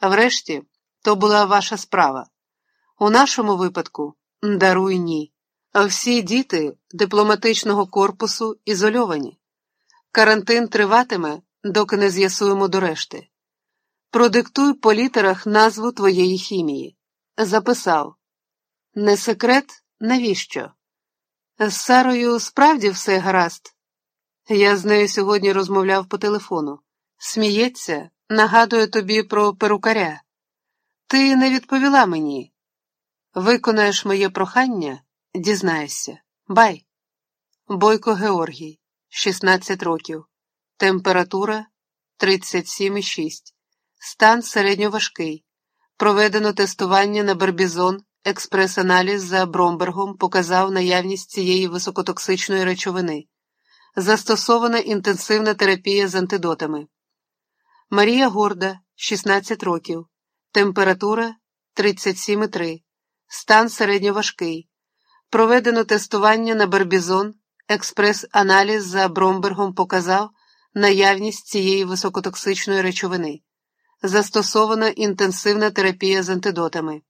Врешті, то була ваша справа. У нашому випадку даруй ні. А всі діти дипломатичного корпусу ізольовані. Карантин триватиме, доки не з'ясуємо до решти. Продиктуй по літерах назву твоєї хімії. Записав. Не секрет, навіщо? З Сарою справді все гаразд. Я з нею сьогодні розмовляв по телефону. Сміється, нагадує тобі про перукаря. Ти не відповіла мені. Виконаєш моє прохання, дізнаєшся. Бай. Бойко Георгій, 16 років. Температура 37,6. Стан середньоважкий. Проведено тестування на барбізон. Експрес-аналіз за Бромбергом показав наявність цієї високотоксичної речовини. Застосована інтенсивна терапія з антидотами. Марія Горда, 16 років. Температура 37,3. Стан середньоважкий. Проведено тестування на барбізон. Експрес-аналіз за Бромбергом показав наявність цієї високотоксичної речовини. Застосована інтенсивна терапія з антидотами.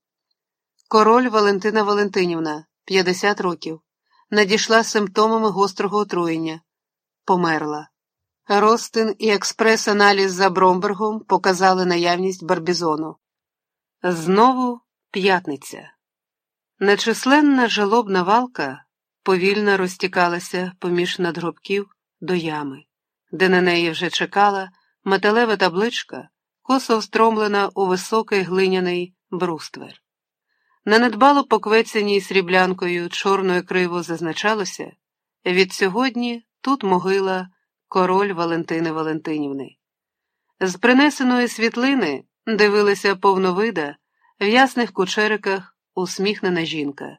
Король Валентина Валентинівна, 50 років. Надійшла симптомами гострого отруєння. Померла. Ростин і експрес-аналіз за Бромбергом показали наявність барбізону. Знову п'ятниця. Нечисленна жалобна валка повільно розтікалася поміж надгробків до ями, де на неї вже чекала металева табличка, косо встромлена у високий глиняний бруствер. На недбало поквецяній сріблянкою чорною криво зазначалося від сьогодні тут могила король Валентини Валентинівни. З принесеної світлини дивилася повновида в ясних кучериках усміхнена жінка.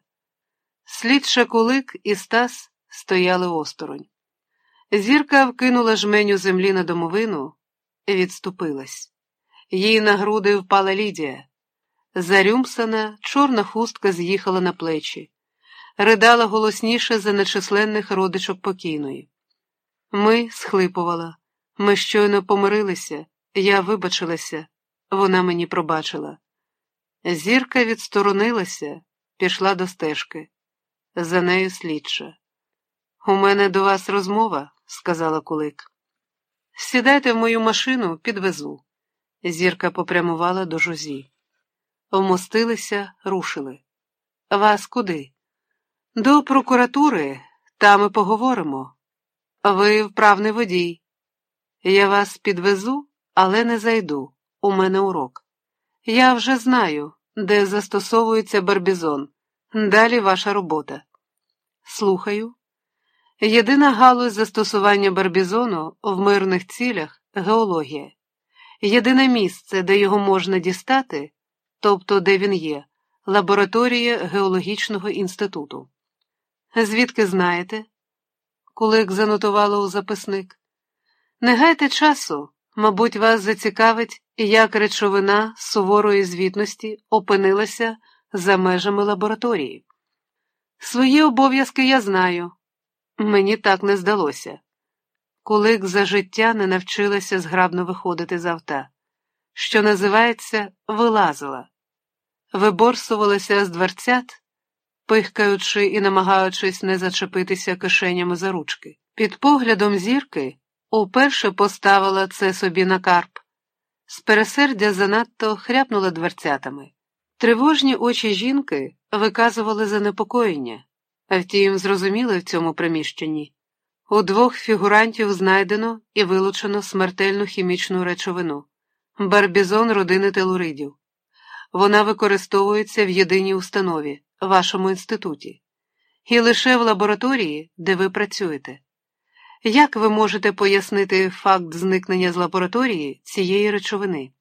Слід Шакулик і Стас стояли осторонь. Зірка вкинула жменю землі на домовину і відступилась. Їй на груди впала Лідія. Зарюмсана, чорна хустка з'їхала на плечі, ридала голосніше за нечисленних родичок покійної. Ми схлипувала, ми щойно помирилися, я вибачилася, вона мені пробачила. Зірка відсторонилася, пішла до стежки. За нею слідча. У мене до вас розмова, сказала Кулик. Сідайте в мою машину, підвезу. Зірка попрямувала до жузі. Вмостилися, рушили. Вас куди? До прокуратури, там і поговоримо. Ви вправний водій. Я вас підвезу, але не зайду. У мене урок. Я вже знаю, де застосовується барбізон. Далі ваша робота. Слухаю. Єдина галузь застосування барбізону в мирних цілях геологія. Єдине місце, де його можна дістати, тобто де він є, лабораторія Геологічного інституту. Звідки знаєте? Кулик занотувала у записник. Не гайте часу, мабуть, вас зацікавить, як речовина суворої звітності опинилася за межами лабораторії. Свої обов'язки я знаю. Мені так не здалося. Кулик за життя не навчилася зграбно виходити з авта, що називається, вилазила, виборсувалася з дверцят, пихкаючи і намагаючись не зачепитися кишенями за ручки. Під поглядом зірки уперше поставила це собі на карп. З пересердя занадто хряпнула дверцятами. Тривожні очі жінки виказували занепокоєння, втім, зрозуміли в цьому приміщенні. У двох фігурантів знайдено і вилучено смертельну хімічну речовину барбізон родини телуридів. Вона використовується в єдиній установі, вашому інституті, і лише в лабораторії, де ви працюєте. Як ви можете пояснити факт зникнення з лабораторії цієї речовини?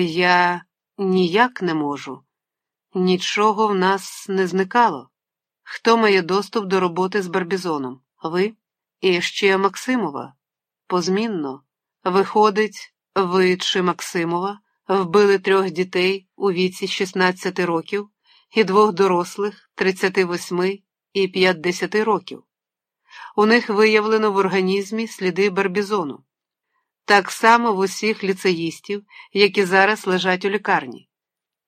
Я ніяк не можу. Нічого в нас не зникало. Хто має доступ до роботи з барбізоном? Ви? І ще Максимова. Позмінно. Виходить, ви чи Максимова вбили трьох дітей у віці 16 років і двох дорослих 38 і 50 років. У них виявлено в організмі сліди барбізону. Так само в усіх ліцеїстів, які зараз лежать у лікарні.